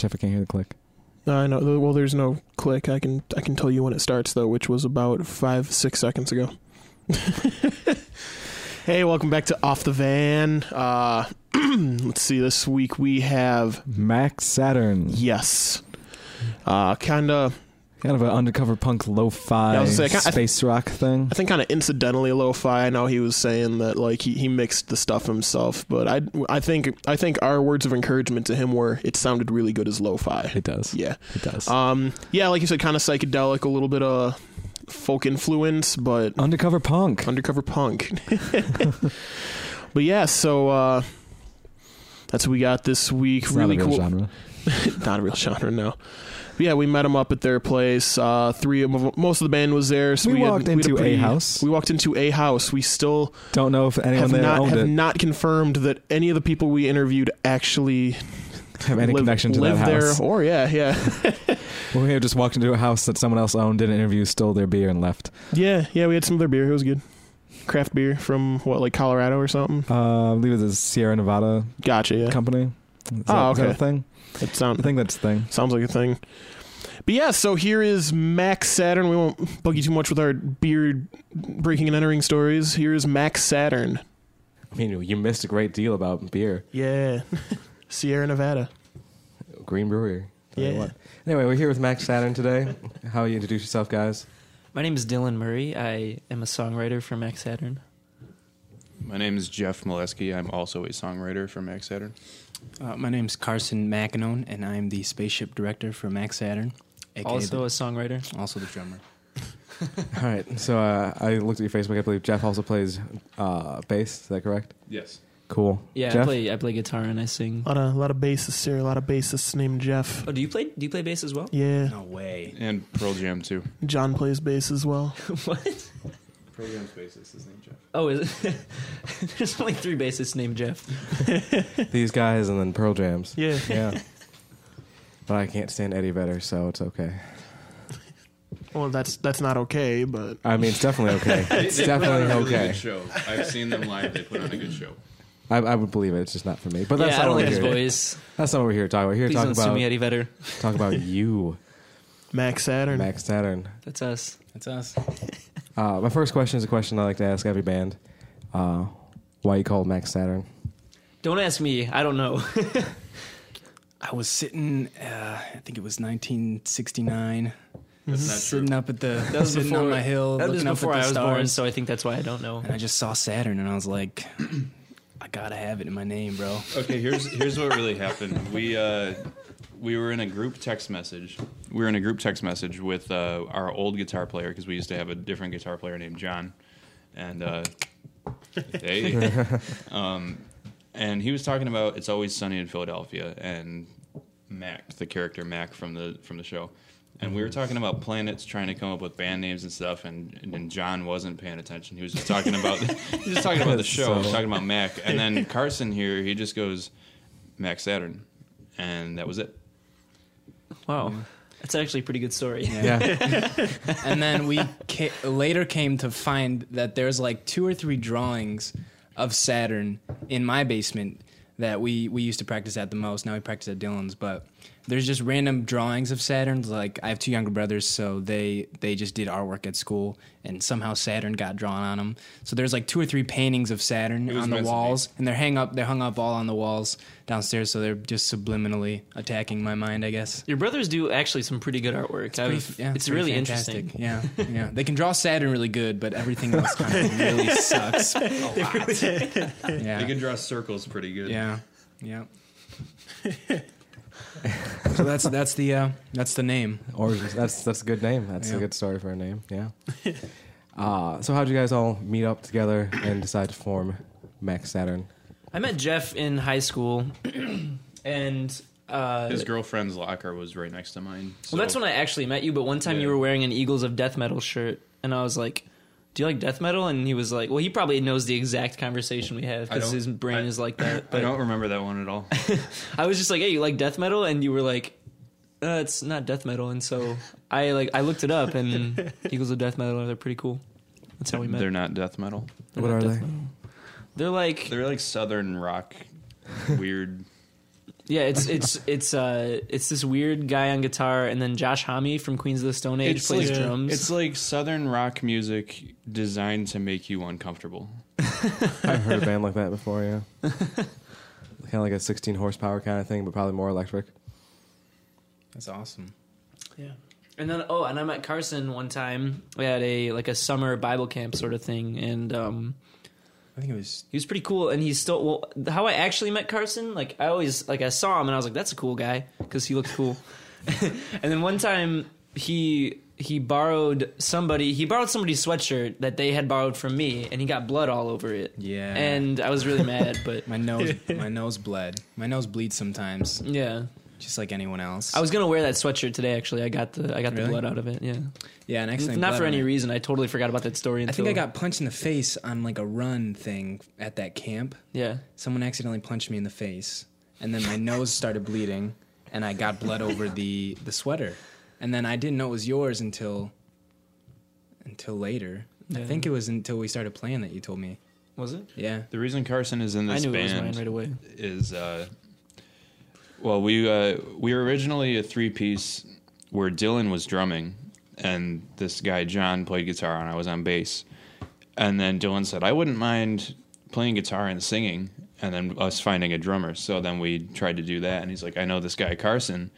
Jeff, I can't hear the click. I know. Well, there's no click. I can I can tell you when it starts though, which was about five six seconds ago. hey, welcome back to Off the Van. Uh, let's see. This week we have Mac Saturn, yes, uh, kind of. Kind of an undercover punk lo-fi Yeah, I say, I- I- space rock thing. I think kind of incidentally lo-fi. I know he was saying that like he, he mixed the stuff himself, but I I think I think our words of encouragement to him were it sounded really good as lo-fi. It does. Yeah. It does. Um. Yeah, like you said, kind of psychedelic, a little bit of folk influence, but undercover punk. undercover punk. but yeah, so uh, that's what we got this week. It's really not a real cool. genre. Not a real genre, no. Yeah, we met them up at their place. Uh, three of most of the band was there. So We we, walked had into a pretty- house. We walked into a house. We still Don't know if anyone have there not have it. not confirmed that any of the people we interviewed actually have any live, connection to live that house. there. Or yeah, yeah, Well, we have just walked into a house that someone else owned, did an interview, stole their beer, and left. yeah, yeah. We had some of their beer. It was good. Craft beer from what, like Colorado or something. Uh, I believe it's a Sierra Nevada Gotcha. Yeah, company. Oh, is that, Oh, is that okay. a thing? it sounds I think that's the thing. sounds like a thing. But yeah, so here is Mac Saturn. We won't bug you too much with our beer breaking and entering stories. Here is Mac Saturn. I mean, you missed a great deal about beer. Yeah, Sierra Nevada. Green Brewery. Yeah. what. Anyway, we're here with Mac Saturn today. How you introduce yourself, guys? My name is Dylan Murray. I am a songwriter for Mac Saturn. My name is Jeff Molesky. I'm also a songwriter for Mac Saturn. Uh, my is Carson McEnone, and I'm the spaceship director for Mac Saturn. aka Also the- a songwriter. also the drummer. All right. So uh, I looked at your Facebook. I believe Jeff also plays uh, bass. Is that correct? Yes. Cool. Yeah, I play I play guitar and I sing. A lot of, a lot of bassists here. A lot of bassists named Jeff. Oh, do you play do you play bass as well? Yeah, No way. And Pearl Jam too. John plays bass as well. what? Pearl Jam's bassist is named Jeff. Oh, is it? There's only three bassists named Jeff. These guys and then Pearl Jams. Yeah. Yeah. but I can't stand Eddie Vedder, so it's okay. Well, that's that's not okay, but I mean, it's definitely okay. It's definitely okay. show. I've seen them live. They put on a good show. I, I would believe it. It's just not for me. But that's yeah, I not don't what like we're his here. voice. That's not what we're here to talk about. We're here to Please talk don't sue about me, Eddie Vedder. talk about you, Mac Saturn. Mac Saturn. That's us. That's us. Uh, my first question is a question I like to ask every band. Uh, why you called Mac Saturn? Don't ask me. I don't know. I was sitting, uh, I think it was 1969, That's not sitting true. up at the That was sitting before on my hill, That was looking up before at I the was born, stars, so I think that's why I don't know. and I just saw Saturn, and I was like, I gotta have it in my name, bro. Okay, here's here's what really happened. We uh, we were in a group text message. We were in a group text message with uh, our old guitar player because we used to have a different guitar player named John, and uh, hey, um, and he was talking about it's always sunny in Philadelphia and Mac, the character Mac from the from the show. And we were talking about planets, trying to come up with band names and stuff, and, and John wasn't paying attention. He was just talking about he was just talking about the show, So- talking about Mac. And then Carson here, he just goes Mac Saturn, and that was it. Wow. That's actually a pretty good story. Yeah. and then we ca- later came to find that there's like two or three drawings of Saturn in my basement that we we used to practice at the most. Now we practice at Dylan's, but there's just random drawings of Saturn. Like I have two younger brothers, so they they just did artwork at school, and somehow Saturn got drawn on them. So there's like two or three paintings of Saturn on the meant to be. walls, and they're hang up they're hung up all on the walls downstairs. So they're just subliminally attacking my mind, I guess. Your brothers do actually some pretty good artwork. I've- Pretty- yeah, it's really fantastic. interesting. Yeah, yeah. They can draw Saturn really good, but everything else kind of really sucks. A lot. They can draw circles pretty good. yeah, yeah. so that's that's the uh, that's the name. Origins. That's that's a good name. That's a good story for a name. Yeah. Uh, so how'd you guys all meet up together and decide to form Mac Saturn? I met Jeff in high school, and uh, His girlfriend's locker was right next to mine. So well, that's when I actually met you. But one time you were wearing an Eagles of Death Metal shirt, and I was like, "Do you like death metal?" And he was like, "Well, he probably knows the exact conversation we have because his brain I- is like that." I don't remember that one at all. I was just like, "Hey, you like death metal?" And you were like, uh, "It's not death metal." And so I like I looked it up, and Eagles of Death Metal they're pretty cool. That's how we met. They're not death metal. They're What not are death they? metal. They're like They're like southern rock, weird. Yeah, it's it's it's uh it's this weird guy on guitar, and then Josh Homme from Queens of the Stone Age plays like, drums. It's like southern rock music designed to make you uncomfortable. I've heard a band like that before. Yeah, kind of like a 16 horsepower kind of thing, but probably more electric. That's awesome. Yeah. And then oh, and I met Carson one time. We had a like a summer Bible camp sort of thing, and um, I think it was he was pretty cool. And he's still well. How I actually met Carson, like I always like I saw him and I was like, that's a cool guy because he looked cool. and then one time he he borrowed somebody he borrowed somebody's sweatshirt that they had borrowed from me, and he got blood all over it. Yeah. And I was really mad, but my nose. my nose bled. My nose bleeds sometimes, yeah. Just like anyone else. I was gonna wear that sweatshirt today. Actually, I got the I got the blood out of it. Yeah, yeah, and accidentally not for any it. reason. I totally forgot about that story. I think I got punched in the face on like a run thing at that camp. yeah. Someone accidentally punched me in the face, and then my nose started bleeding, and I got blood over the the sweater, and then I didn't know it was yours until until later. I think it was until we started playing that you told me. Was it? Yeah. The reason Carson is in this I this knew it was band mine right away. is uh, well, we uh, we were originally a three piece where Dylan was drumming and this guy John played guitar and I was on bass. And then Dylan said, "I wouldn't mind playing guitar and singing." And then us finding a drummer. So then we tried to do that, and he's like, "I know this guy Carson."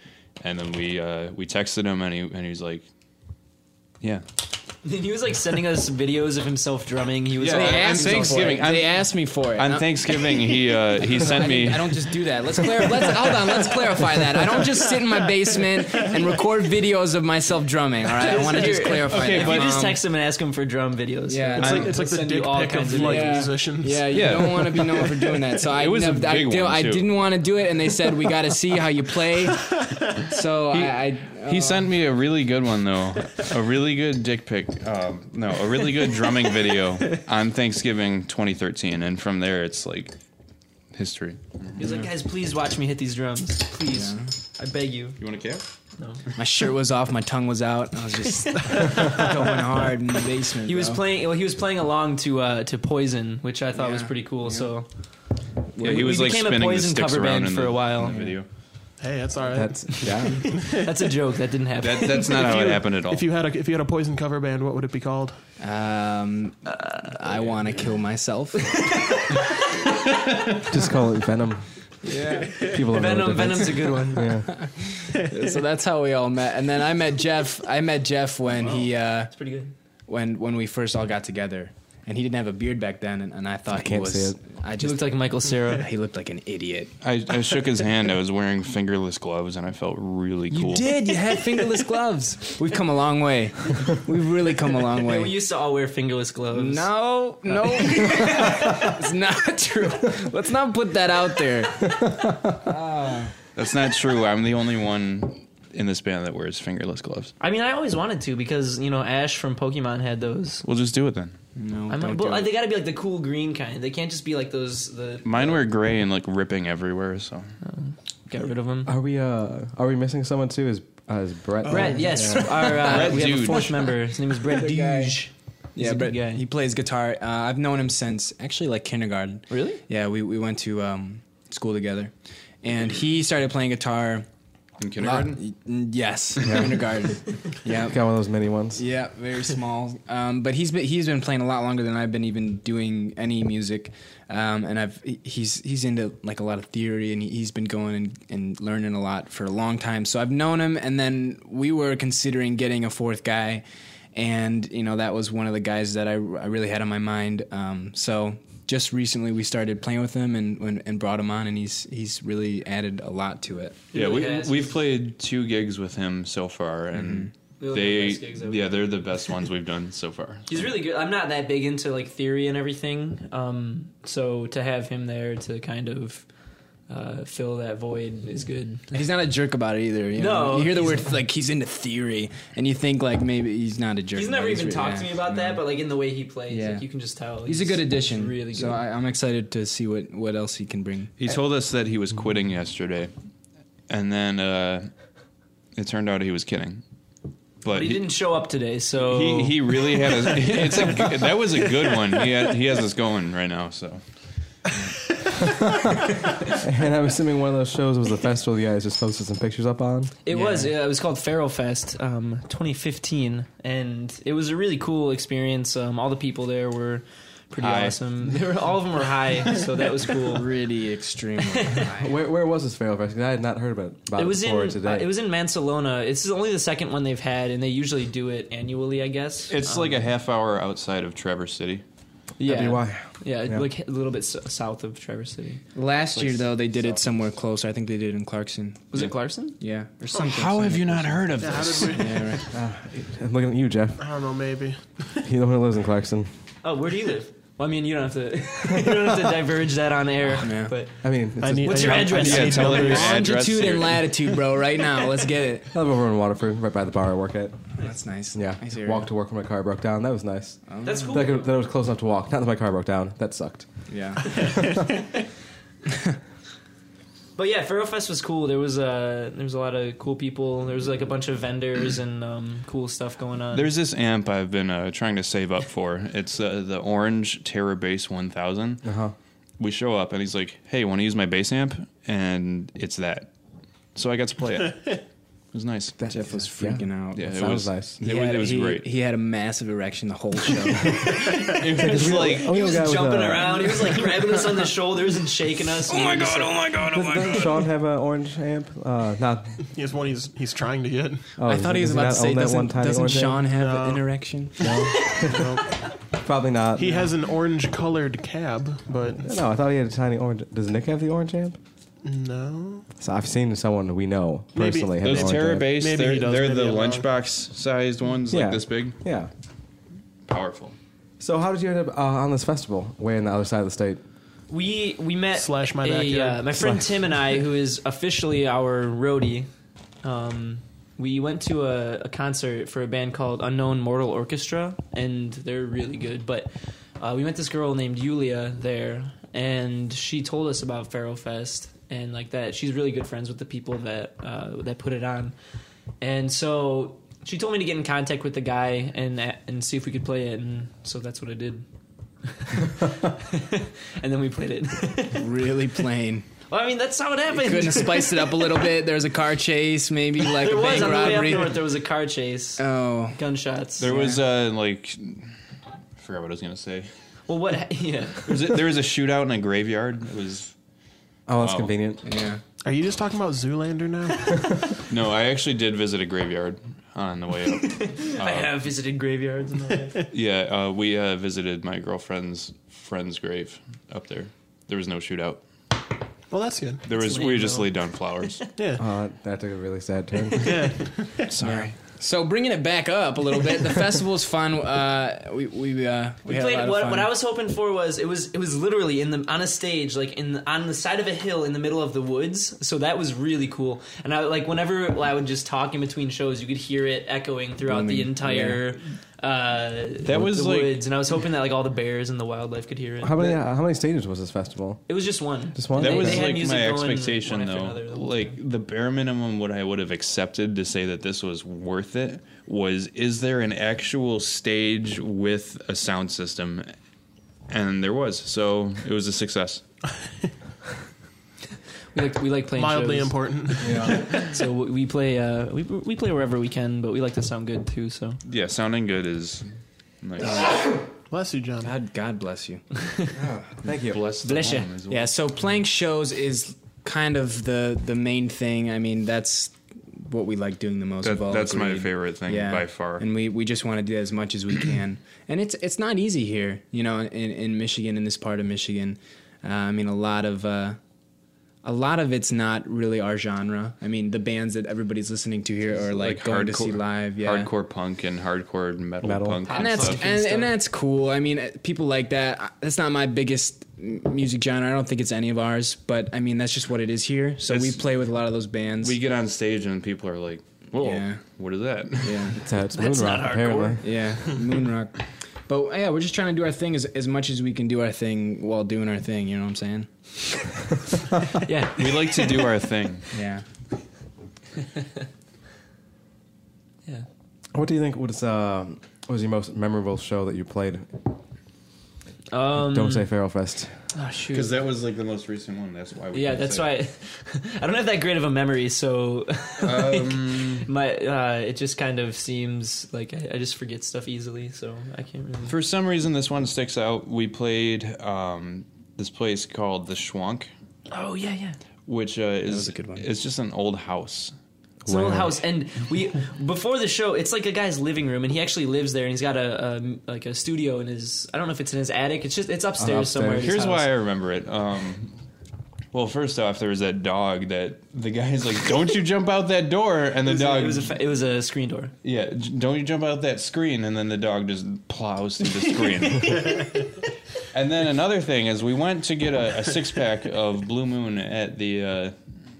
And then we uh, we texted him, and he and he's like, "Yeah." he was like sending us videos of himself drumming. He was Yeah, like, on asked me for Thanksgiving- it. on- they asked me for it. On I- Thanksgiving, he uh, he sent me. didn't- I don't just do that. Let's clar- let's hold on. Let's clarify that. I don't just sit in my basement and record videos of myself drumming. All right, I want to just clarify okay, that. if you just Um, text him and ask him for drum videos. Yeah, It's I'm- like it's like the send you dick all pic kinds of of like videos. musicians. Yeah, you Yeah. don't want to be known for doing that. So I, It was a nev- I, big do- one, I too. didn't want to do it, and they said we got to see how you play. So He- I, I He sent me a really good one though, a really good dick pic. Um, no, a really good drumming video on Thanksgiving 2013, and from there it's like history. He was like, guys, please watch me hit these drums. Please. I beg you. You want a cap? No. my shirt was off, my tongue was out. I was just going hard in the basement. He was bro. playing. Well, he was playing along to uh, to Poison, which I thought was pretty cool. So Yeah, We- he was we like became a spinning the Poison sticks cover around band in for the, a while. in the video. Hey, that's all right. That's yeah. that's a joke. That didn't happen. That, that's not how it happened at all. if you had a if you had a poison cover band, what would it be called? Um, I want to kill myself. Just call it Venom. yeah. People don't know Venom. the. Venom's a good one. Yeah. So that's how we all met, and then I met Jeff. I met Jeff when he uh, It's pretty good. when when we first all got together, and he didn't have a beard back then, and, and I thought he can't was. see it. I He just looked like Michael Cera. he looked like an idiot. I, I shook his hand. I was wearing fingerless gloves, and I felt really cool. You did. You had fingerless gloves. We've come a long way. We've really come a long way. we used to all wear fingerless gloves. no, no, uh. it's not true. Let's not put that out there. That's not true. I'm the only one in this band that wears fingerless gloves. I mean, I always wanted to because you know Ash from Pokemon had those. We'll just do it then. No, I might, don't but it. they got to be like the cool green kind. They can't just be like those. The Mine were gray and like ripping everywhere. So get rid of them. Are we uh are we missing someone too? Is uh, is Brett? Brett, yes, our uh, Brett we have a Duge. fourth member. His name is Brett The guy. Duge. He's yeah, a but good guy. he plays guitar. Uh, I've known him since actually like kindergarten. Really? Yeah, we, we went to um, school together, and he started playing guitar. In kindergarten, Uh, yes, kindergarten. Yeah, Got one of those mini ones. yeah, very small. Um, but he's been he's been playing a lot longer than I've been even doing any music. Um, and I've he's he's into like a lot of theory, and he, he's been going and, and learning a lot for a long time. So I've known him, and then we were considering getting a fourth guy, and you know that was one of the guys that I, I really had on my mind. Um, so just recently we started playing with him and, and and brought him on, and he's he's really added a lot to it. yeah, really we has. we've played two gigs with him so far, and They're like the they best yeah they're the best ones we've done so far. He's really good. I'm not that big into like theory and everything. Um, so to have him there to kind of uh, fill that void is good. He's not a jerk about it either. You know? No, you hear the he's word like he's into theory, and you think like maybe he's not a jerk. He's never it. even really- talked to me about that, but like in the way he plays, Yeah. like you can just tell. He's a good addition. Really good. So I, I'm excited to see what, what else he can bring. He told us that he was quitting yesterday, and then uh, it turned out he was kidding. But, but he didn't show up today, so He, he really had a. It's a that was a good one. He had, he has us going right now. So and I'm assuming one of those shows was the festival you guys just posted some pictures up on. It Yeah. was. Yeah, it was called Pharaoh Fest, um, 2015, and it was a really cool experience. Um, all the people there were pretty High. awesome. They were, all of them were high, so that was cool. Really extremely high. Where, where was this Fail Fest? 'Cause I had not heard about it, about It was before in today. uh, it was in Mancelona. It's only the second one they've had, and they usually do it annually, I guess. It's like a half hour outside of Traverse City. Yeah, WY. yeah, Yeah. like a little bit s- south of Traverse City. Last year though, they did it somewhere closer. I think they did it in Clarkston. Was it Clarkston? Yeah, or oh, something. How have you not heard of Yeah, this? Yeah, right. Uh, I'm looking at you, Jeff. I don't know. Maybe. You know who lives in Clarkston. Oh, where do you live? Well, I mean, you don't have to. you don't have to diverge that on air. Oh, yeah. But I mean, it's I need. What's I your need- address? I Yeah, need tell them your numbers. address. Longitude and latitude, bro. Right now, let's get it. I live over in Waterford, right by the bar I work at. That's nice. Yeah, Nice area. walked to work when my car broke down. That was nice. Oh. that's cool. That, could, that was close enough to walk. Not that my car broke down. That sucked. Yeah. But yeah, Pharaoh Fest was cool. There was uh, there was a lot of cool people. There was like a bunch of vendors and um, cool stuff going on. There's this amp I've been uh, trying to save up for. It's uh, the Orange Terror Bass 1000. Uh huh. We show up and he's like, "Hey, want to use my bass amp?" And it's that. So I got to play it. It was nice. Jeff was freaking out. Yeah, That it sounds was nice. It, He had, it was he, great. He had a massive erection the whole show. it was like, Oh, he was guy with, jumping uh, around. He was like grabbing us on the shoulders and shaking us. "Oh my god! Oh my god! Oh my Doesn't god!" Sean have an orange amp? Uh, not. He has one. He's he's trying to get. Oh, I thought he was about to not say, own that doesn't, doesn't Sean have No. an erection? No, probably not. He has an orange colored cab, but No, I thought he had a tiny orange. Does Nick have the orange amp? No. So I've seen someone we know Maybe. personally have Those the orange Terror amp. Bass, Maybe they're, he does, they're maybe the I'm wrong. lunchbox sized ones, Yeah. like this big. Yeah. Powerful. So how did you end up uh, on this festival, way on the other side of the state? We we met Slash my a, backyard. uh, my friend Slash. Tim and I, who is officially our roadie. Um, we went to a, a concert for a band called Unknown Mortal Orchestra, and they're really good. But uh, we met this girl named Yulia there, and she told us about Pharaoh Fest and like that. She's really good friends with the people that uh, that put it on, and so she told me to get in contact with the guy and and see if we could play it, and so that's what I did. and then we played it. really plain. well, I mean, that's how it happened. Couldn't have spiced it up a little bit. There was a car chase, maybe like there a was bank on the robbery. north. There was a car chase, Oh, gunshots. There was uh like, I forgot what I was gonna say. well, what? Yeah, There was a, there was a shootout in a graveyard. It was Oh, that's Wow. convenient. yeah. Are you just talking about Zoolander now? no. I actually did visit a graveyard on the way up. I have visited graveyards. And all that. Yeah, uh, we uh, visited my girlfriend's friend's grave up there. There was no shootout. well, that's good. There was lame, we just laid down flowers. Yeah. Uh, that took a really sad turn. yeah. Sorry. So bringing it back up a little bit, the festival was fun. Uh, we we uh, we, We had a lot played. of What, fun. what I was hoping for was it was it was literally in the on a stage like in the, on the side of a hill in the middle of the woods. So that was really cool. And I like whenever I would just talk in between shows, you could hear it echoing throughout the Booming, entire. Uh, That was the like- woods, and I was hoping that like all the bears and the wildlife could hear it. how many? How many stages was this festival? It was just one. Just one? That They- was they like my expectation, though. another the whole Like the bare minimum, what I would have accepted to say that this was worth it was: is there an actual stage with a sound system? And there was, so it was a success. We like we like playing Mildly shows. important. So we we play uh, we we play wherever we can, but we like to sound good too. So Yeah, sounding good is nice. Bless you, John. God, God bless you. Thank you. Bless, the Bless ya. home as well. Yeah, so playing shows is kind of the the main thing. I mean, that's what we like doing the most. That- we've all that's my favorite thing by far. And we, we just want to do as much as we can. and it's it's not easy here, you know, in, in Michigan, in this part of Michigan. Uh, I mean, a lot of uh, a lot of it's not really our genre. I mean, the bands that everybody's listening to here are like, going to see live. Yeah, hardcore punk and hardcore metal, Metal. punk and that's stuff. and, stuff. and that's cool. I mean, uh, people like that. That's not my biggest music genre. I don't think it's any of ours, but I mean, that's just what it is here. So we play with a lot of those bands. we get on stage and people are like, "Whoa, Yeah. what is that?" yeah, It's, uh, it's moon That's rock, not hardcore. apparently. yeah, Moonrock. But yeah, we're just trying to do our thing as as much as we can do our thing while doing our thing. You know what I'm saying? yeah, we like to do our thing. Yeah. yeah. What do you think was uh, was your most memorable show that you played? Um, Don't say Feral Fest. Oh shoot. Because that was like the most recent one. That's why. We Yeah, that's say why I don't have that great of a memory, so it. Um, my uh, it just kind of seems like I, I just forget stuff easily, so I can't really. for some reason, this one sticks out. We played um, this place called the Schwank, Oh yeah, yeah. which uh, is a good one. It's just an old house. It's an old house, and we before the show, it's like a guy's living room, and he actually lives there, and he's got a, a like a studio in his. I don't know if it's in his attic. It's just it's upstairs, upstairs. somewhere. Here's house. why I remember it. Um, well, first off, there was that dog that the guy's like, "Don't you jump out that door!" And the It dog, a, it was a fa- it was a screen door. yeah, j- don't you jump out that screen? And then the dog just plows through the screen. and then another thing is, we went to get a, a six pack of Blue Moon at the uh,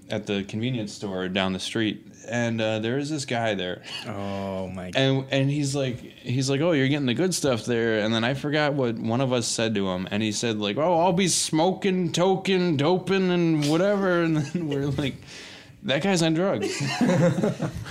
at the convenience store down the street, and uh, there is this guy there. Oh my god. and and he's like he's like oh you're getting the good stuff there and then i forgot what one of us said to him and he said like oh i'll be smoking token doping and whatever and then we're like that guy's on drugs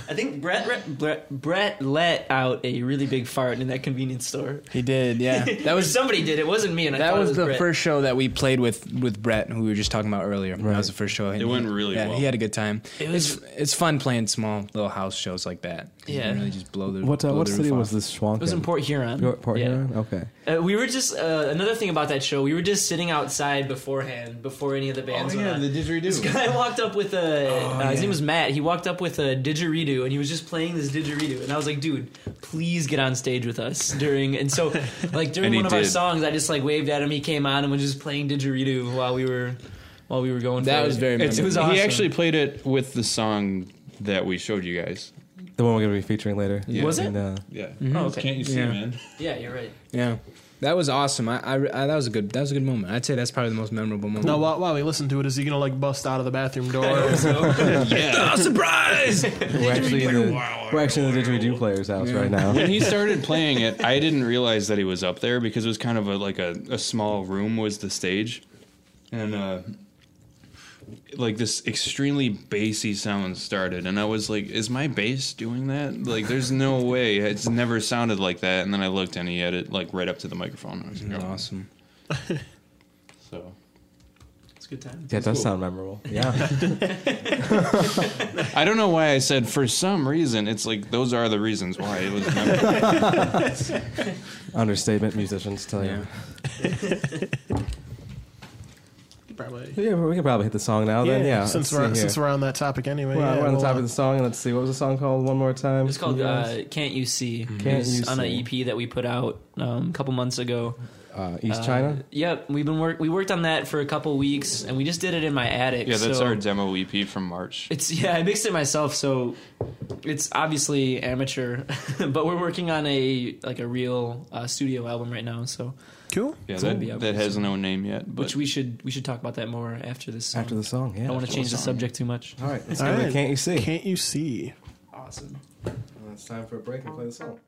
I think Brett, Brett Brett let out a really big fart in that convenience store. He did, yeah. That was somebody did. It wasn't me, and I that thought was, it was the Brett. first show that we played with with Brett, who we were just talking about earlier. That was the first show. It went really yeah, well. He had a good time. It It was- was it's, fun playing small little house shows like that. You Yeah. can really just blow the. What uh, blow what the city roof was off. this Schwank? It was in Port Huron. Port, Port Yeah. Huron. Okay. Uh, we were just uh, another thing about that show. We were just sitting outside beforehand, before any of the bands. Oh yeah, went on. This guy walked up with a. uh, His name was Matt. He walked up with a didgeridoo, and he was just playing this didgeridoo. And I was like, "Dude, please get on stage with us during." And so, like during one of our songs, I just like waved at him. He came on and was just playing didgeridoo while we were while we were going. That for was it. very It was awesome. he actually played it with the song that we showed you guys The one we're gonna be featuring later. Was it? And, uh, yeah Oh, okay. can't you see Yeah. man Yeah, you're right. Yeah, that was awesome. I, I, I that was a good that was a good moment. I'd say that's probably the most memorable moment. Now, while, while we listen to it, is he gonna like bust out of the bathroom door? yeah surprise we're actually in the we're actually in the didgeridoo player's house right now. when he started playing it, I didn't realize that he was up there because it was kind of a, like a, a small room was the stage, and uh, like this extremely bassy sound started, and I was like, "Is my bass doing that? Like, there's no way. It's never sounded like that." And then I looked, and he had it like right up to the microphone. I was like, "Oh." awesome. So It's a good time. Yeah, it does sound memorable. Yeah. I don't know why I said for some reason. It's like those are the reasons why it was. Memorable. Understatement musicians tell you. Yeah. Probably. Yeah, we can probably hit the song now. then yeah. Since let's we're see since here. we're on that topic anyway. Well, yeah, we're on the we'll, top uh, of the song, and let's see what was the song called. One more time. It's called uh, "Can't You See." Can't It You on See. an EP that we put out um, a couple months ago. uh, East Uh, China. Yep, we've been work. We worked on that for a couple weeks, and we just did it in my attic. yeah, that's so our demo EP from March. It's yeah, I mixed it myself, so it's obviously amateur, but we're working on a like a real uh, studio album right now. So cool. Yeah, Cool. that, Yeah, that has no name yet. But which we should we should talk about that more after this. Song. After the song, yeah. I don't want to change the song. subject too much. All right, let's All to right. Can't You See? Can't you see? Awesome. Well, it's time for a break and play the song.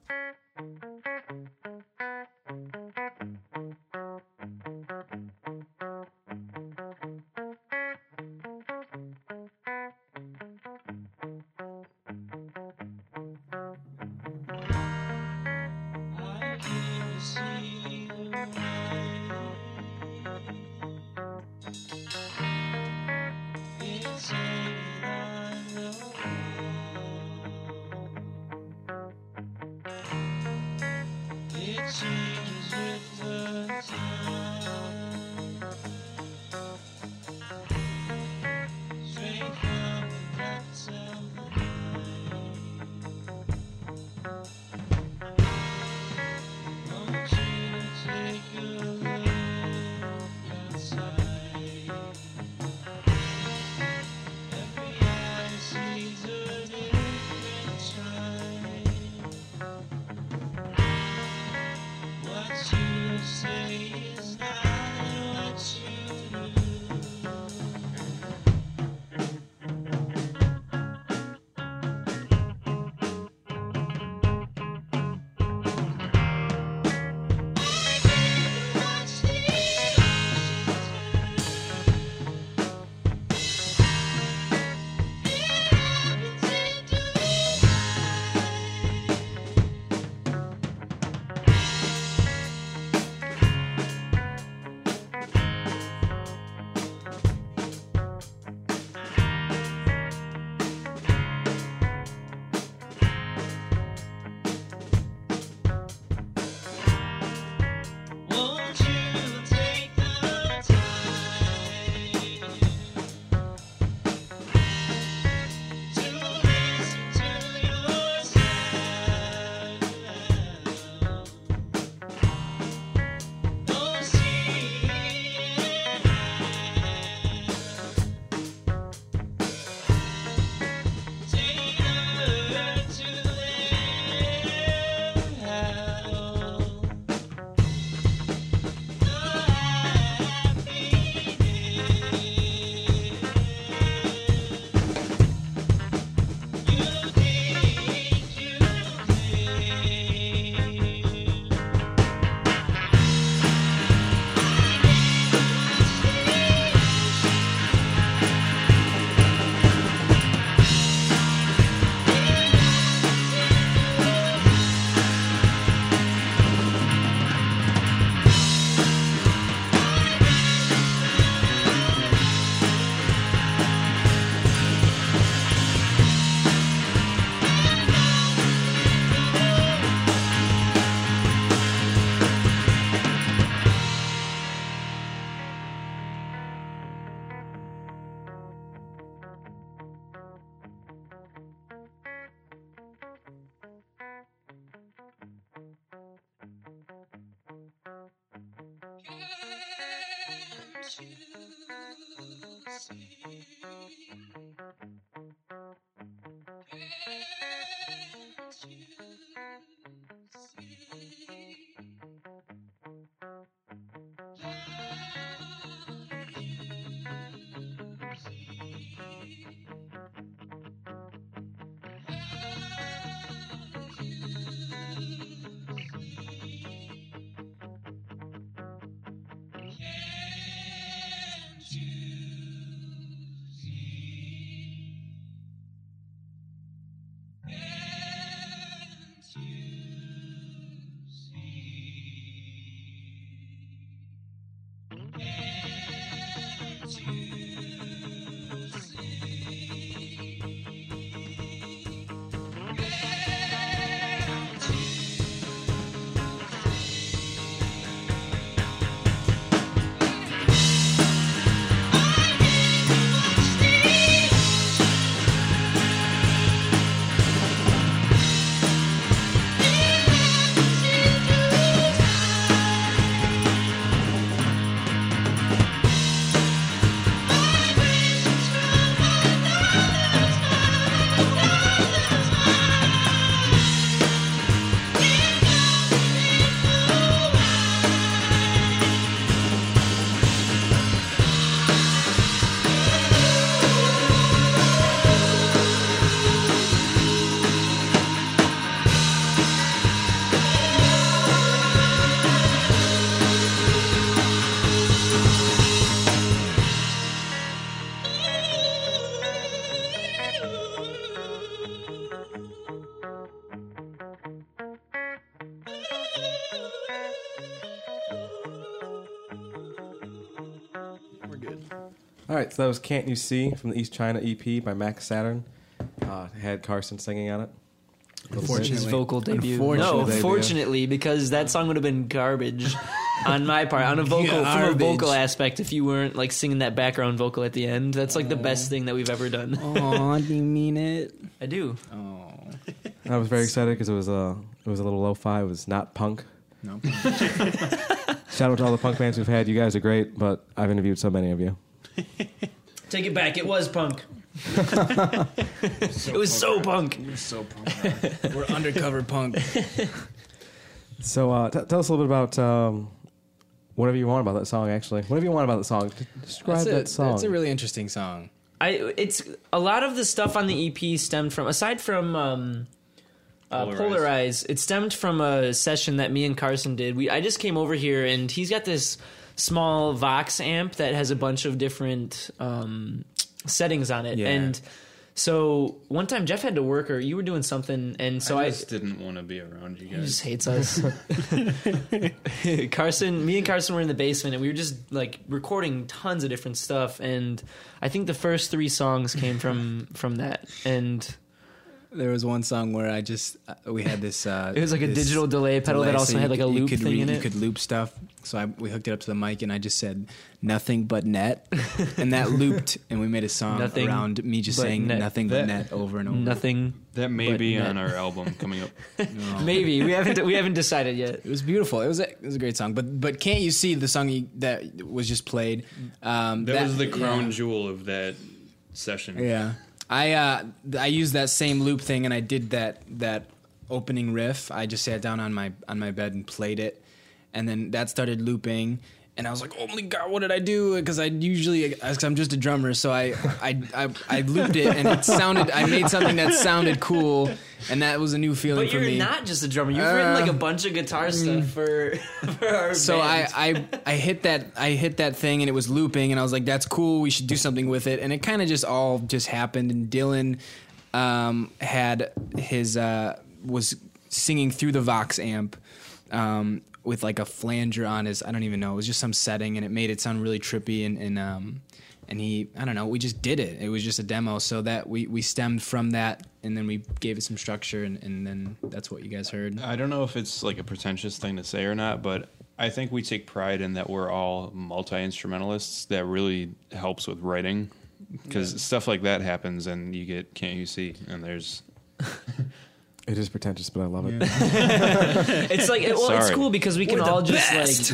All right, so that was "Can't You See" from the East China EP by Mac Saturn. Uh, had Carson singing on it. His Unfortunately. vocal debut. Unfortunately, no, debut. fortunately, because that song would have been garbage on my part. On a vocal, from a vocal aspect, if you weren't like singing that background vocal at the end, that's like the best thing that we've ever done. Oh, do you mean it? I do. Oh, I was very excited because it was a it was a little lo-fi. It was not punk. no. Shout out to all the punk bands we've had. You guys are great, but I've interviewed so many of you. Take it back. It was punk. it was so punk. We're so punk. We're undercover punk. So uh, t- tell us a little bit about um, whatever you want about that song. Actually, whatever you want about the song. D- Describe That's a, that song. That's a really interesting song. I it's a lot of the stuff on the EP stemmed from aside from um, uh, Polarize. Polarize. It stemmed from a session that me and Carson did. We I just came over here and he's got this small Vox amp that has a bunch of different um, settings on it, Yeah. and so one time Jeff had to work or you were doing something, and so I I. just didn't want to be around you guys. he guys. just hates us. Carson, me and Carson were in the basement and we were just like recording tons of different stuff. And I think the first three songs came from from that. And There was one song where I just uh, we had this. Uh, it was like a digital delay pedal delay, that also so had like a could- you loop could thing re- in You could loop stuff. So I, we hooked it up to the mic, and I just said nothing but net, and that looped, and we made a song Nothing around me just saying net. nothing but That- net over and over. Nothing. that may But be net. on our album coming up. No. Maybe we haven't we haven't decided yet. It was beautiful. It was a, it was a great song. But but can't you see the song you, that was just played? Um, That, was the crown yeah. jewel of that session. Yeah, I uh, I used that same loop thing, and I did that that opening riff. I just sat down on my on my bed and played it, and then that started looping. And I was like, "Oh my god, what did I do?" Because I usually, because I'm just a drummer, so I, I, I, I looped it, and it sounded. I made something that sounded cool, and that was a new feeling But for you're me. not just a drummer. You've written Uh, like a bunch of guitar stuff for for our so I. I I hit that I hit that thing and it was looping and I was like that's cool we should do something with it and it kind of just all just happened and Dylan um, had his uh, was singing through the Vox amp um, with like a flanger on his I don't even know it was just some setting and it made it sound really trippy and and um, and he I don't know we just did it. It was just a demo. So that we we stemmed from that and then we gave it some structure and, and then that's what you guys heard. I don't know if it's like a pretentious thing to say or not, but I think we take pride in that we're all multi instrumentalists. That really helps with writing. Because stuff like that happens, and you get can't you see, and there's It is pretentious, but I love it. It's like well, it's Sorry. cool because we can We're all just best.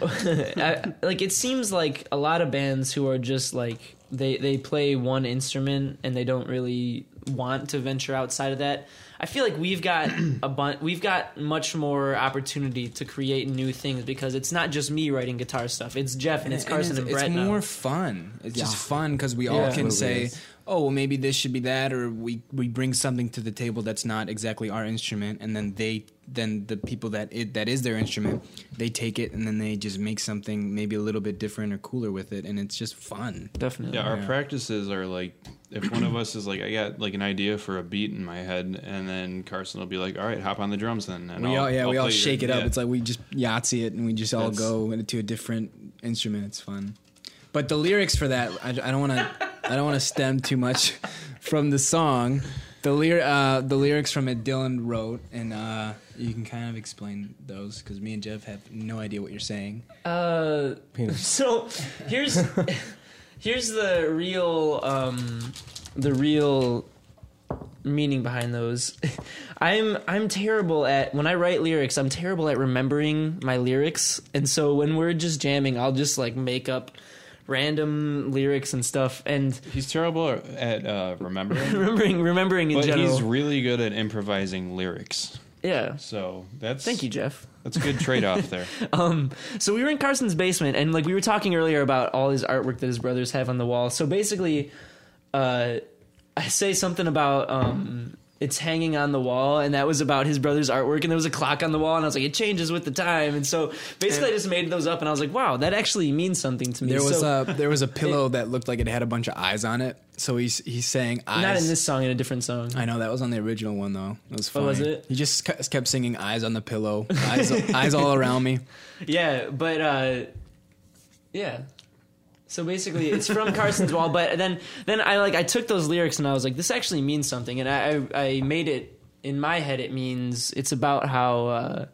like, I, like it seems like a lot of bands who are just like they they play one instrument and they don't really want to venture outside of that. I feel like we've got a bunch. We've got much more opportunity to create new things because it's not just me writing guitar stuff. It's Jeff and it's Carson and, it's, Brett. It's now. more fun. It's just fun because we Yeah. all can Absolutely say, is. "Oh, well, maybe this should be that," or we we bring something to the table that's not exactly our instrument, and then they then the people that it that is their instrument, they take it and then they just make something maybe a little bit different or cooler with it, and it's just fun. Definitely. Yeah, our Yeah. practices are like if one of us is like, I got like an idea for a beat in my head, and then Carson will be like, "All right, hop on the drums then." And we I'll- all yeah I'll we all play your- shake it up. yeah. It's like we just Yahtzee it and we just all That's- go into a different instrument. It's fun. But the lyrics for that, I, I don't want to I don't want to stem too much from the song. The lyr- uh, the lyrics from it Dylan wrote, and uh, you can kind of explain those because me and Jeff have no idea what you're saying. Uh, Penis. so here's here's the real um, the real meaning behind those. I'm I'm terrible at when I write lyrics. I'm terrible at remembering my lyrics, and so when we're just jamming, I'll just like make up random lyrics and stuff, and He's terrible at uh, remembering, remembering remembering in but general. he's really good at improvising lyrics. yeah. So that's Thank you, Jeff. That's a good trade off there. Um, so we were in Carson's basement, and like we were talking earlier about all his artwork that his brothers have on the wall. So basically, uh, I say something about um, it's hanging on the wall, and that was about his brother's artwork. And there was a clock on the wall, and I was like, it changes with the time. And so basically, I just made those up, and I was like, wow, that actually means something to me. There was so, a there was a pillow that looked like it had a bunch of eyes on it. So he's he's saying eyes. not in this song, in a different song. I know that was on the original one though. It was Oh, funny. was it? He just kept singing "Eyes on the Pillow," eyes, eyes all around me. Yeah, but uh, yeah. So basically, it's from Carson's Wall. But then, then I like I took those lyrics and I was like, this actually means something, and I I, I made it in my head. It means it's about how uh,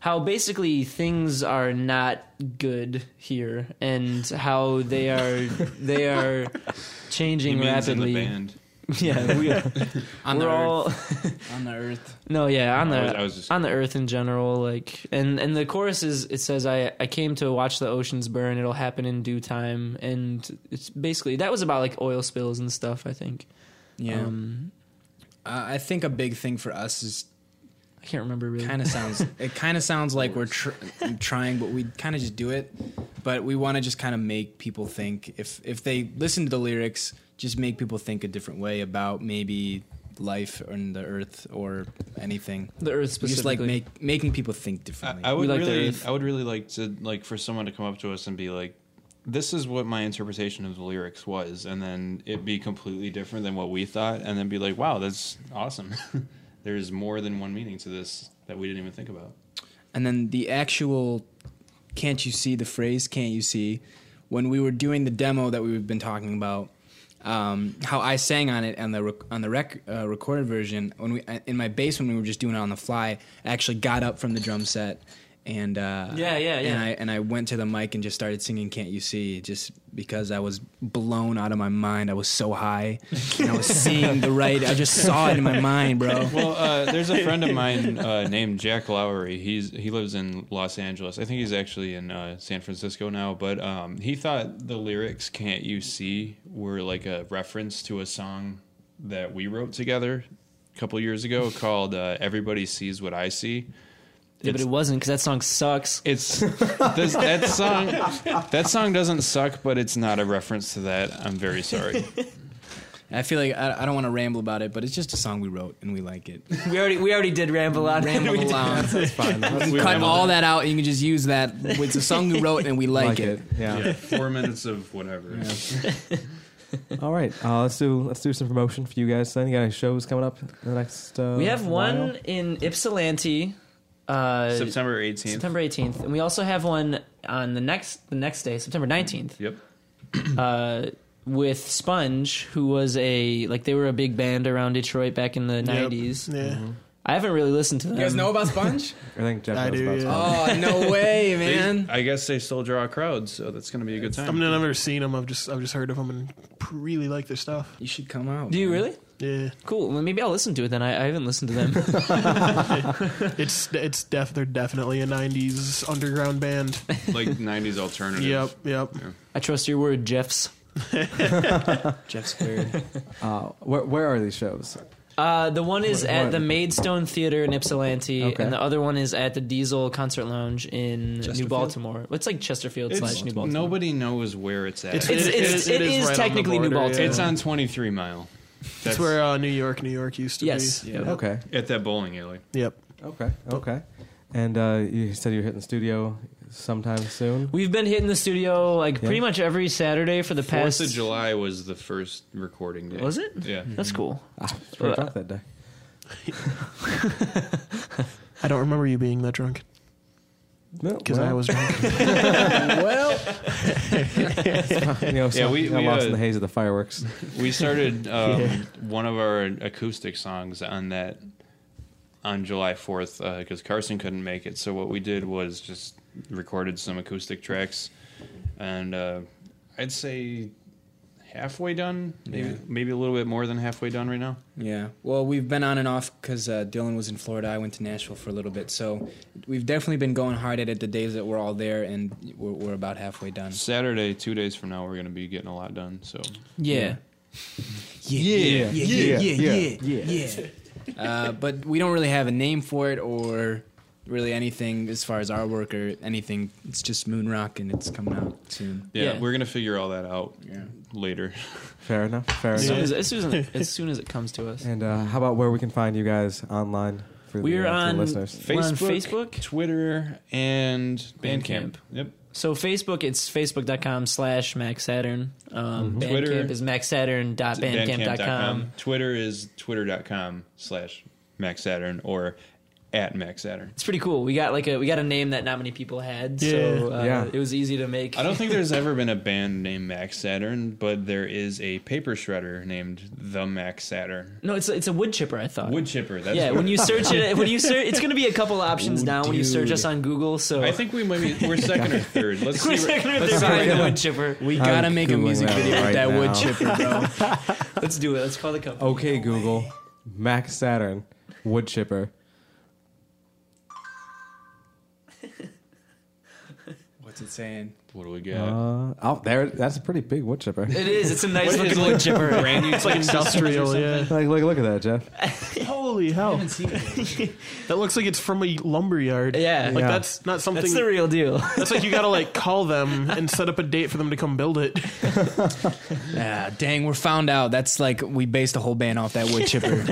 how basically things are not good here, and how they are they are changing rapidly. The band. Yeah, we are. On the we're all. earth, on the earth. No, yeah, on the I was- I was just- on the earth in general, like, and and the chorus is it says I I came to watch the oceans burn. It'll happen in due time, and it's basically that was about like oil spills and stuff. I think. Yeah, Um, uh, I think a big thing for us is I can't remember really. kind of sounds. it kind of sounds like we're tr- trying, but we kind of just do it. But we want to just kind of make people think. If if they listen to the lyrics, just make people think a different way about maybe life on the earth or anything. the earth We specifically. just like make making people think differently. I would like really, I would really like to like for someone to come up to us and be like, "This is what my interpretation of the lyrics was," and then it be completely different than what we thought, and then be like, "Wow, that's awesome." There's more than one meaning to this that we didn't even think about. And then the actual can't you see the phrase can't you see when we were doing the demo that we've been talking about um, how I sang on it on the rec- on the rec- uh, recorded version when we in my bass when we were just doing it on the fly I actually got up from the drum set and uh, Yeah, yeah, yeah. and I and I went to the mic and just started singing "Can't You See" just because I was blown out of my mind. I was so high, and I was seeing the right. I just saw it in my mind, bro. Well, uh, there's a friend of mine uh, named Jack Lowry. He's he lives in Los Angeles. I think he's actually in uh, San Francisco now. But um, he thought the lyrics "Can't You See" were like a reference to a song that we wrote together a couple years ago called uh, "Everybody Sees What I See." Yeah, but it wasn't because that song sucks. It's this, that song. That song doesn't suck, but it's not a reference to that. I'm very sorry. I feel like I, I don't want to ramble about it, but it's just a song we wrote and we like it. We already we already did ramble on. ramble We did. along. That's fine. We cut all that out, and you can just use that. It's a song we wrote, and we like, like it. it. Yeah. Yeah, four minutes of whatever. All right. Uh, let's do let's do some promotion for you guys. Then you got any shows coming up in the next? Uh, We have one while? in Ypsilanti. Uh, September 18th. September 18th, and we also have one on the next the next day, September 19th, Yep. uh, with Sponge, who was a like they were a big band around Detroit back in the Yep. 90s. Yeah. I haven't really listened to them. You guys know about Sponge? I think Jeff I knows do, about yeah. Sponge. oh no way, They- man! I guess they still draw a crowd, so that's going to be a good time. I've never seen them. I've just I've just heard of them and really like their stuff. You should come out. Do you man. really? Yeah, Cool. Well, maybe I'll listen to it then. I, I haven't listened to them. it's it's def they're definitely a '90s underground band. like '90s alternative. yep, yep. I trust your word, Jeffs. Jeff Squared. Uh, where, where are these shows? Uh, the one is What- at what? the Maidstone Theater in Ypsilanti, Okay. and the other one is at the Diesel Concert Lounge in New Baltimore. It's like Chesterfield It's, slash New Baltimore. nobody knows where it's at. It's- It's, It- it's, it- it it is is right on the technically New Baltimore. yeah. It's on 23 Mile. That's That's where uh, New York, New York used to Yes. be. Yeah. Okay, at that bowling alley. Yep. okay, okay. And uh, you said you're hitting the studio sometime soon. We've been hitting the studio like Yeah. pretty much every Saturday for the past. Fourth of July was the first recording day. Was it? Yeah. That's cool. Ah, it's pretty drunk that day. I don't remember you being that drunk No, because well, I was drunk. well, You know, so we- we, lost uh, in the haze of the fireworks. We started um, Yeah. one of our acoustic songs on that on July 4th because Carson couldn't make it. So what we did was just recorded some acoustic tracks, and uh, I'd say halfway done, maybe Yeah. maybe a little bit more than halfway done right now. yeah. Well, we've been on and off because uh, Dylan was in Florida. I went to Nashville for a little bit, so we've definitely been going hard at it the days that we're all there, and we're, we're about halfway done. Saturday, two days from now, we're going to be getting a lot done. So Yeah. Yeah, yeah, yeah, yeah, yeah, yeah. uh, but we don't really have a name for it or really anything as far as our work or anything. It's just Moon Rock, and it's coming out soon. yeah, Yeah. we're going to figure all that out Yeah. later. Fair enough. Fair As soon enough. as, as, soon as, as soon as it comes to us. And uh, how about where we can find you guys online for the, We're uh, for the on- listeners? We're on Facebook? Twitter, and Bandcamp. Bandcamp. Yep. So Facebook, it's facebook.com slash Mac Saturn. Um, Bandcamp Twitter- is macsaturn.bandcamp.com. Twitter is twitter.com slash Mac Saturn or at Mac Saturn. It's pretty cool. We got like a we got a name that not many people had, so Yeah. uh, Yeah. it was easy to make. I don't think there's ever been a band named Mac Saturn, but there is a paper shredder named the Mac Saturn. No, it's it's a wood chipper. I thought. Wood chipper. That's yeah, when you search it, when you search, it's going to be a couple options down when you search us on Google. So I think we might be we're second or third. Let's we're see. second or Let's third sign the wood chipper. We I'm gotta make a music video right with that wood chipper, bro. Let's do it. Let's call the company. Okay, Google, Mac Saturn, wood chipper. What's it saying? What do we got? Uh, oh, there. That's a pretty big wood chipper. It is. It's a nice What is looking it? wood chipper. Brand new It's like industrial, yeah. like, look, look at that, Jeff. Holy hell! that looks like it's from a lumber yard. Yeah. like Yeah. that's not something. That's the real deal. that's like you gotta like call them and set up a date for them to come build it. Ah, dang, we're found out. That's like we based the whole band off that wood chipper.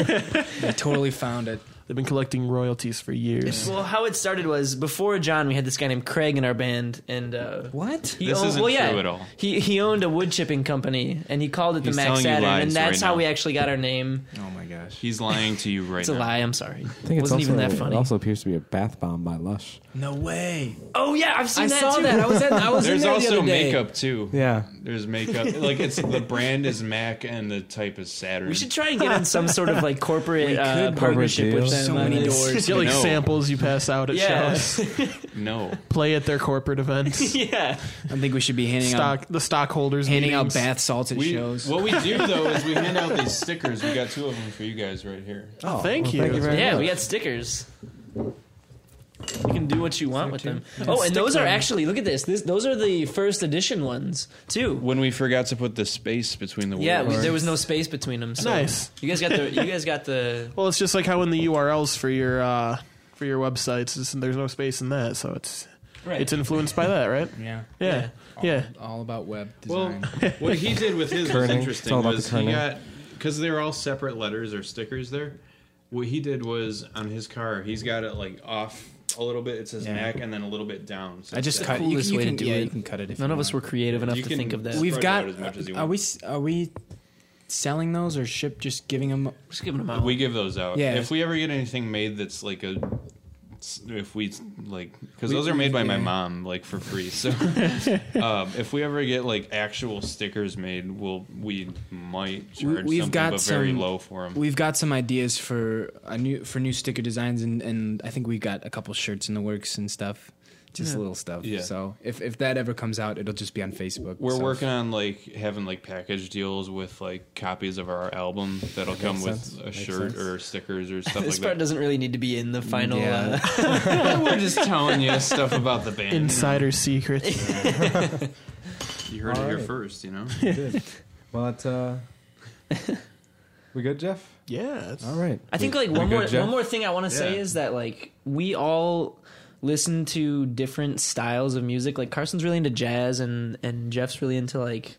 I totally found it. They've been collecting royalties for years. Well, how it started was before John, we had this guy named Craig in our band, and uh, What? he This owned, isn't well, yeah, true at all. He he owned a wood chipping company, and he called it the He's Mac telling Saturn, and that's right how now. we actually got our name. Oh my gosh. He's lying to you right It's a now. lie. I'm sorry. I think it's Wasn't also, even that funny. It also appears to be a bath bomb by Lush. No way. oh yeah, I've seen I that saw too. that. I was at, I was There's in there the also other day. makeup too. Yeah. There's makeup. like it's the brand is Mac and the type is Saturn. We should try and get in some sort of like corporate uh, could. partnership Corporate with deal. them. So on many this. doors. Get like No. samples you pass out at Yeah. shows. no. Play at their corporate events. yeah. I think we should be handing Stock out the stockholders handing out meetings. bath salts at We, shows. what we do though is we hand out these stickers. We got two of them for you guys right here. Oh, thank well, you. Thank you very Yeah, much. we got stickers. You can do what you want with them. can Oh, and those are actually look at this. this. Those are the first edition ones too. When we forgot to put the space between the words. Yeah, we, there was no space between them. So Nice. You guys got the. You guys got the. Well, it's just like how in the URLs for your uh, for your websites, it's, there's no space in that, so it's Right. it's influenced by that, right? yeah. Yeah, yeah. All about web Well, what he did with his was Kerning. It's interesting all about was the he got because they're all separate letters or stickers there. What he did was on his car, he's got it like off a little bit. It says Yeah. Mac and then a little bit down. So I just it's- cut. You, coolest you way to can, do yeah, it. you can cut it. If None you of us were want. creative enough You to can- think of that. We've We've got. out as much as you Are want. we? s- Are we selling those or ship? Just giving them? Just giving them out. We give those out. Yeah. If we ever get anything made that's like a, if we like, because those are made by my mom like for free. So, um, if we ever get like actual stickers made, we'll we might charge we've something, got but very some- low for them. We've got some ideas for a new for new sticker designs, and, and I think we've got a couple shirts in the works and stuff. Just Yeah. little stuff. Yeah. So if if that ever comes out, it'll just be on Facebook. We're So- working on like having like package deals with like copies of our album that'll come with sense. a Makes shirt sense. or stickers or stuff This like part that. doesn't really need to be in the final. Yeah. Uh, We're just telling you stuff about the band. you know? Insider secrets. You heard it here first, you know. Good. well, it's, uh, we good, Jeff? yeah. All right. I think like one more Jeff? one more thing I want to say is that like we all listen to different styles of music. Like Carson's really into jazz, and and Jeff's really into like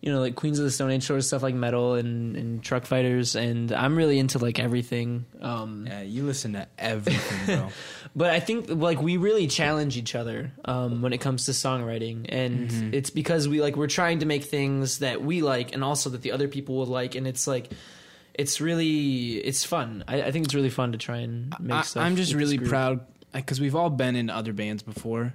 you know like Queens of the Stone Age sort of stuff like metal and and Truckfighters, and I'm really into like everything. Um, Yeah, you listen to everything, bro. but I think like we really challenge each other um, when it comes to songwriting, and Mm-hmm. it's because we like we're trying to make things that we like, and also that the other people will like, and it's like it's really it's fun. I, I think it's really fun to try and make I, stuff. I'm just really group. proud because we've all been in other bands before,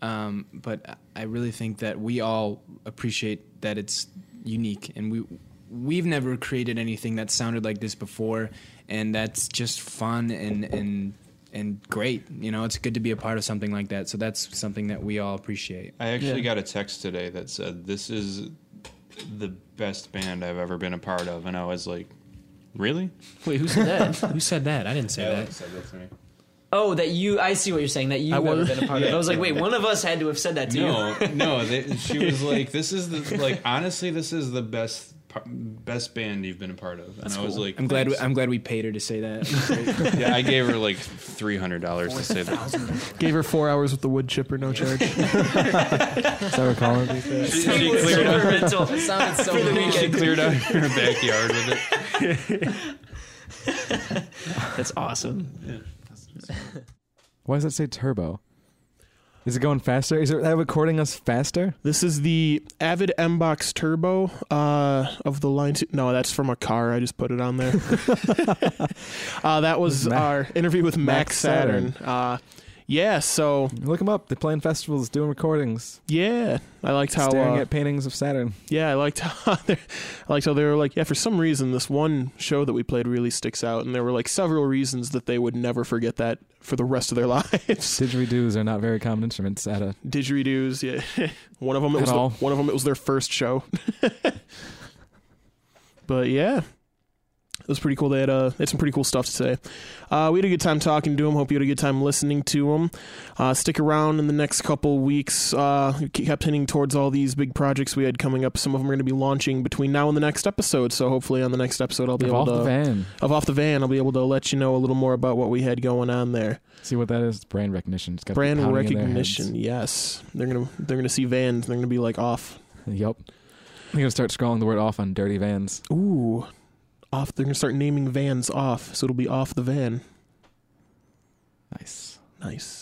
um, but I really think that we all appreciate that it's unique, and we we've never created anything that sounded like this before, and that's just fun and and and great. You know, it's good to be a part of something like that. So that's something that we all appreciate. I actually Yeah. got a text today that said this is the best band I've ever been a part of, and I was like, "Really?" Wait, who said that? Who said that? I didn't say that. said that to me. Oh, that you. I see what you're saying. That you've I ever been a part of. I was like, wait, one of us had to have said that to you. No, no. They, she was like, "This is the like honestly, this is the best best band you've been a part of." And I was like, I'm glad. We, I'm glad we paid her to say that. yeah, I gave her like three hundred dollars to say that. Gave her four hours with the wood chipper, no charge. Is that what we're calling it these? She, she cleared out. Rental. It sounded so She cleared out her backyard with it. That's awesome. Why does it say turbo? Is it going faster? Is it recording us faster? This is the Avid M-Box Turbo uh, of the line. Two. No, that's from a car. I just put it on there. uh, that was Ma- our interview with Mac Mac Saturn. Uh, yeah, so Look them up. They're playing festivals, doing recordings, yeah, I liked how. staring uh, at paintings of Saturn. yeah, I liked how they, I liked how they were like, yeah. For some reason, this one show that we played really sticks out, and there were like several reasons that they would never forget that for the rest of their lives. Didgeridoos are not very common instruments at a. Didgeridoos, yeah. one of them, it At was the- all. one of them. It was their first show. but yeah, it was pretty cool. They had uh, they had some pretty cool stuff to say. Uh, we had a good time talking to them. Hope you had a good time listening to them. Uh, stick around in the next couple weeks. Uh, we kept hinting towards all these big projects we had coming up. Some of them are going to be launching between now and the next episode. So hopefully on the next episode I'll be Of able off to the van. of off the van. I'll be able to let you know a little more about what we had going on there. See what that is? Brand recognition. It's got Brand pounding in their recognition, yes. They're gonna they're gonna see vans. They're gonna be like off. Yep. I'm gonna start scrolling the word off on dirty vans. Ooh, off. They're gonna start naming vans off, so it'll be off the van. Nice. Nice.